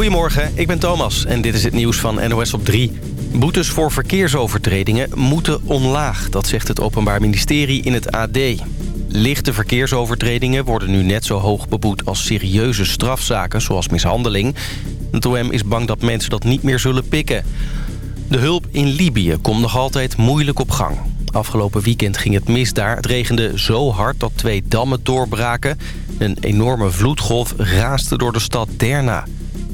Goedemorgen, ik ben Thomas en dit is het nieuws van NOS op 3. Boetes voor verkeersovertredingen moeten omlaag, dat zegt het Openbaar Ministerie in het AD. Lichte verkeersovertredingen worden nu net zo hoog beboet als serieuze strafzaken, zoals mishandeling. Het OM is bang dat mensen dat niet meer zullen pikken. De hulp in Libië komt nog altijd moeilijk op gang. Afgelopen weekend ging het mis daar. Het regende zo hard dat twee dammen doorbraken. Een enorme vloedgolf raaste door de stad Derna.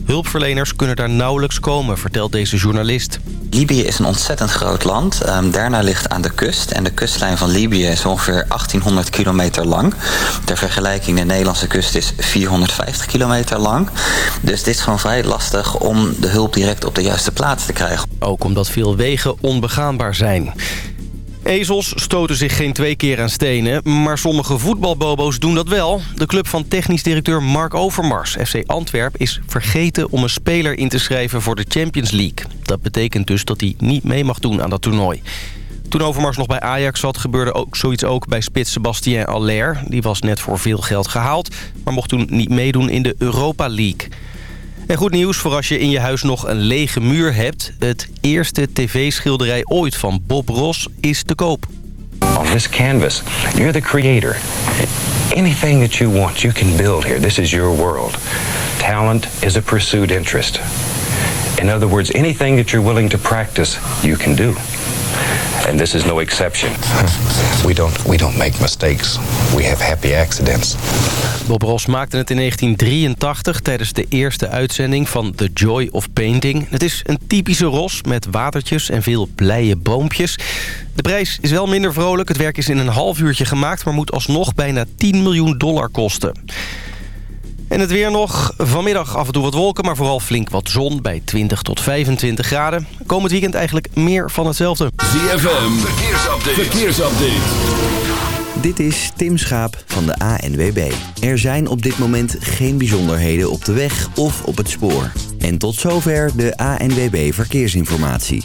Hulpverleners kunnen daar nauwelijks komen, vertelt deze journalist. Libië is een ontzettend groot land. Um, Derna ligt aan de kust. En de kustlijn van Libië is ongeveer 1800 kilometer lang. Ter vergelijking, de Nederlandse kust is 450 kilometer lang. Dus dit is gewoon vrij lastig om de hulp direct op de juiste plaats te krijgen. Ook omdat veel wegen onbegaanbaar zijn. Ezels stoten zich geen twee keer aan stenen, maar sommige voetbalbobo's doen dat wel. De club van technisch directeur Mark Overmars, FC Antwerp, is vergeten om een speler in te schrijven voor de Champions League. Dat betekent dus dat hij niet mee mag doen aan dat toernooi. Toen Overmars nog bij Ajax zat, gebeurde ook zoiets ook bij spits Sebastien Aller. Die was net voor veel geld gehaald, maar mocht toen niet meedoen in de Europa League. En goed nieuws voor als je in je huis nog een lege muur hebt. Het eerste tv-schilderij ooit van Bob Ross is te koop. On this canvas, you're the creator. Anything that you want, you can build here. This is your world. Talent is a pursued interest. In other words, anything that you're willing to practice, you can do. And this is no exception. We don't, we don't make mistakes. We have happy accidents. Bob Ross maakte het in 1983 tijdens de eerste uitzending van The Joy of Painting. Het is een typische Ros met watertjes en veel blije boompjes. De prijs is wel minder vrolijk. Het werk is in een half uurtje gemaakt... maar moet alsnog bijna 10 miljoen dollar kosten. En het weer nog. Vanmiddag af en toe wat wolken, maar vooral flink wat zon bij 20 tot 25 graden. Komend weekend eigenlijk meer van hetzelfde. ZFM, verkeersupdate. verkeersupdate. Dit is Tim Schaap van de ANWB. Er zijn op dit moment geen bijzonderheden op de weg of op het spoor. En tot zover de ANWB Verkeersinformatie.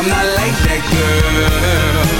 I'm not like that girl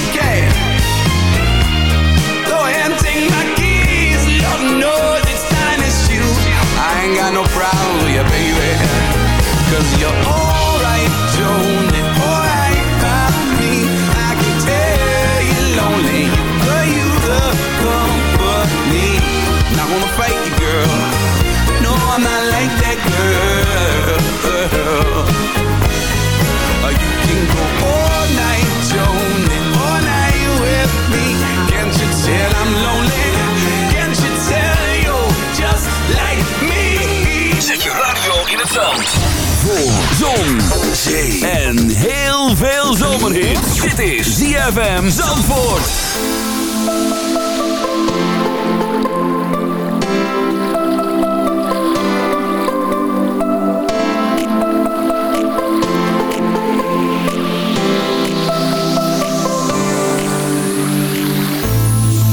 zee en heel veel zomerhit. Dit is ZFM Zandvoort.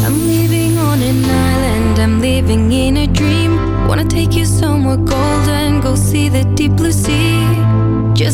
I'm living on an island, I'm living in a dream. Wanna take you somewhere golden, go see the deep blue sea.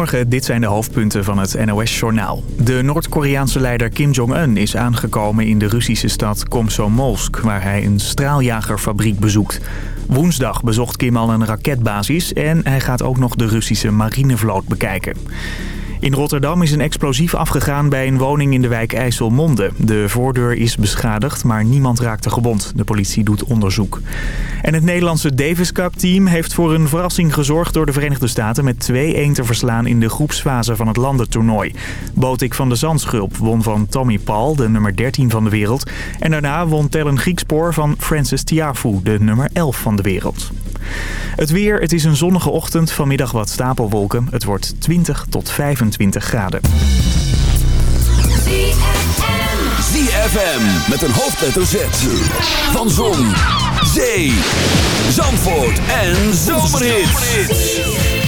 Goedemorgen, dit zijn de hoofdpunten van het NOS-journaal. De Noord-Koreaanse leider Kim Jong-un is aangekomen in de Russische stad Komsomolsk... waar hij een straaljagerfabriek bezoekt. Woensdag bezocht Kim al een raketbasis... en hij gaat ook nog de Russische marinevloot bekijken. In Rotterdam is een explosief afgegaan bij een woning in de wijk IJsselmonde. De voordeur is beschadigd, maar niemand raakte gewond. De politie doet onderzoek. En het Nederlandse Davis Cup team heeft voor een verrassing gezorgd... door de Verenigde Staten met 2-1 te verslaan in de groepsfase van het landentoernooi. Botik van de Zandschulp won van Tommy Paul, de nummer 13 van de wereld. En daarna won Tellen Griekspoor van Francis Tiafoe, de nummer 11 van de wereld. Het weer, het is een zonnige ochtend, vanmiddag wat stapelwolken. Het wordt 20 tot 25 graden. ZFM met een hoofdletter Z. Van Zon, Zee, Zandvoort en Zomerhits.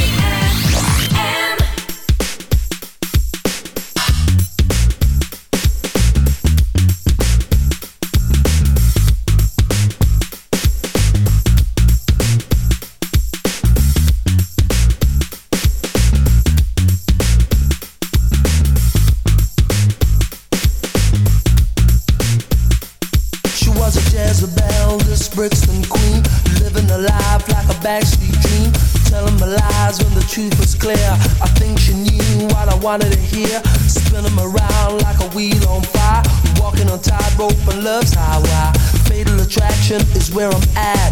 Where I'm at.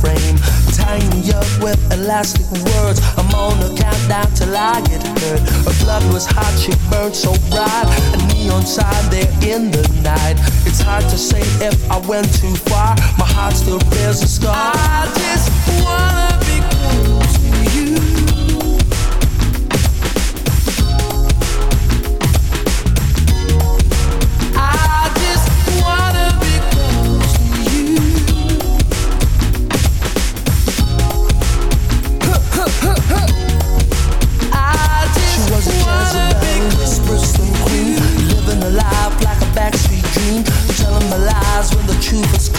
Frame. Tying you up with elastic words. I'm on a countdown till I get hurt. Her blood was hot, she burned so bright. A neon sign there in the night. It's hard to say if I went too far. My heart still bears a scar. I just wanna be close to you.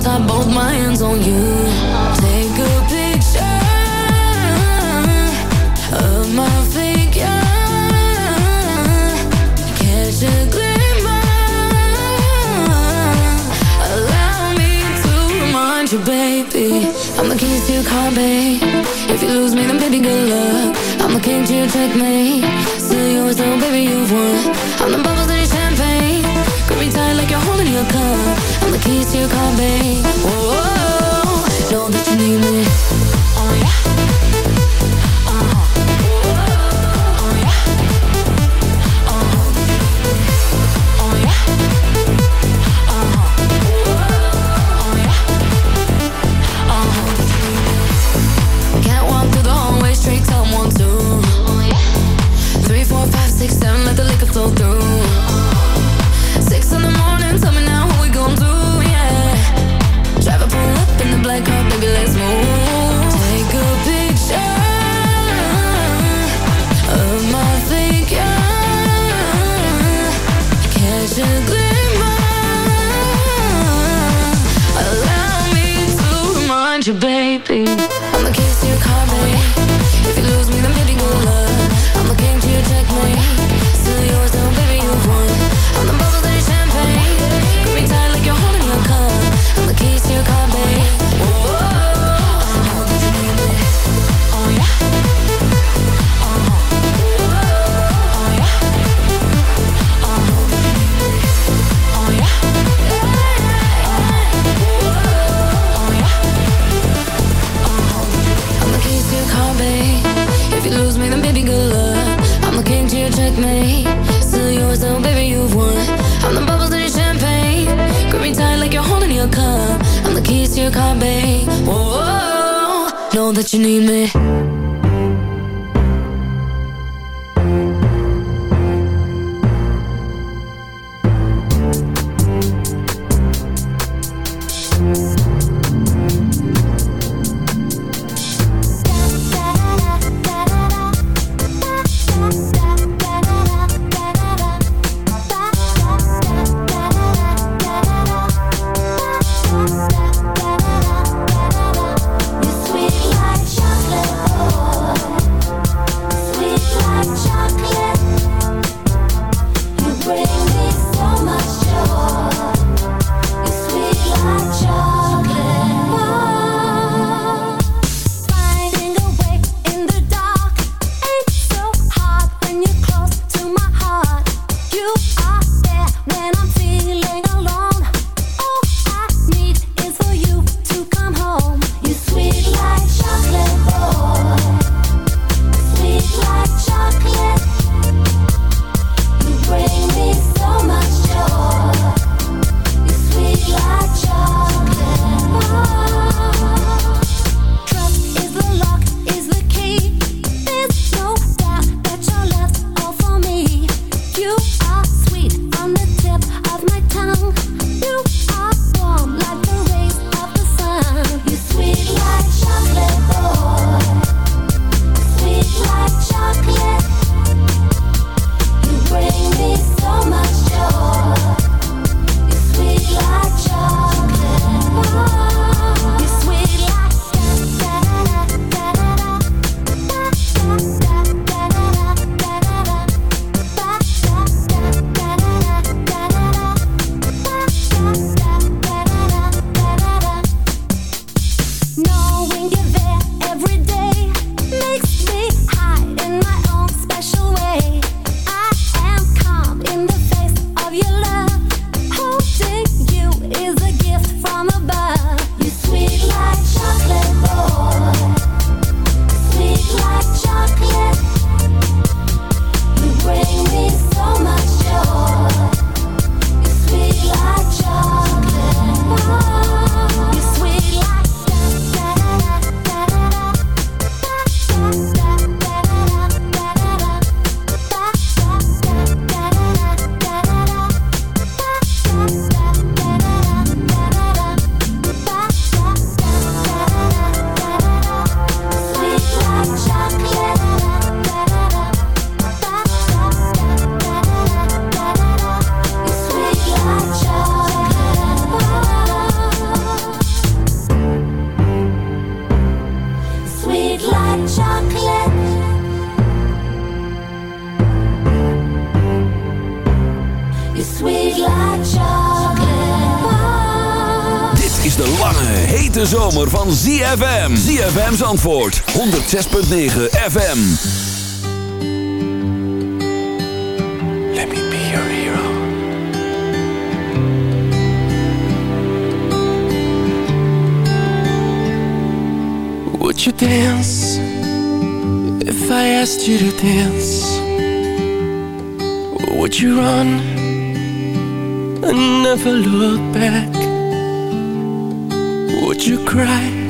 Top, both my hands on you. Take a picture of my figure. Catch a glimmer. Allow me to remind you, baby. I'm the keys to your car, babe. If you lose me, then baby, good luck. I'm the king to your checkmate. Still yours, though, baby, you've won. I'm the bubbles in your champagne. Grip me tight like you're holding your cup. To your car, babe. Whoa, whoa, know that you need me. coming. Whoa, -oh -oh. know that you need me. ZFM. ZFM's antwoord, 106.9 FM. Let me be your hero. Would you dance if I asked you to dance? Would you run and never look back? Would you cry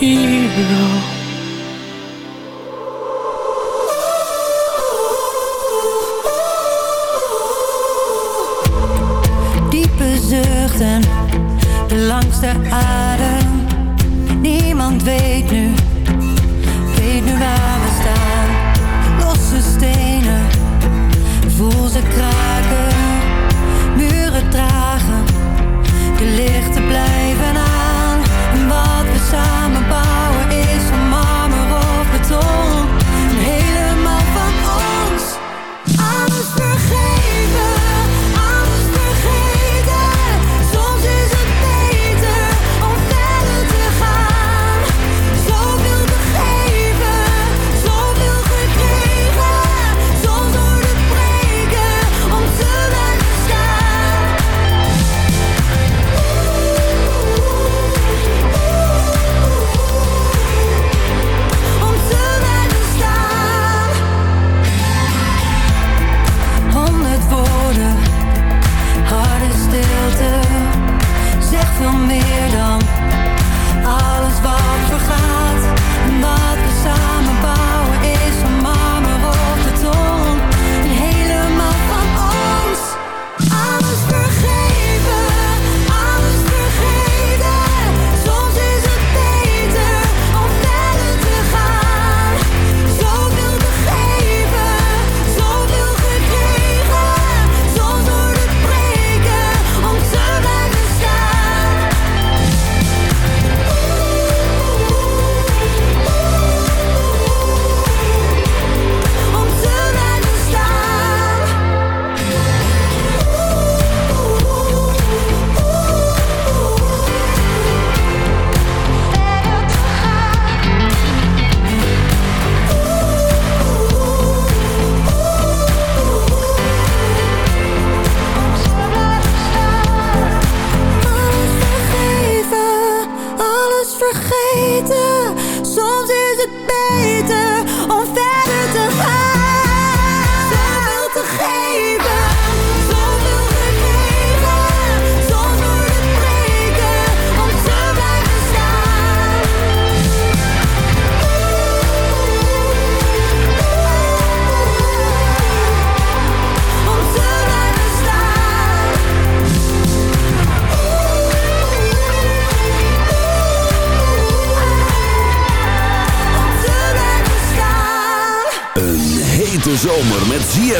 Hero. Zuchten, de langste adem. Niemand weet nu, weet nu waar we staan. Losse stenen, voel ze kraken.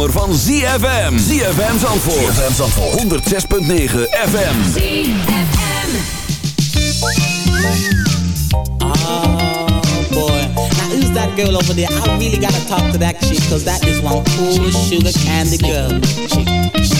Zomer van ZFM. ZFM Zandvoort. ZFM Zandvoort. 106.9 FM. Oh boy. Now who's that girl over there? I really gotta talk to that chick, cause that is one cool sugar candy girl. Chick, she's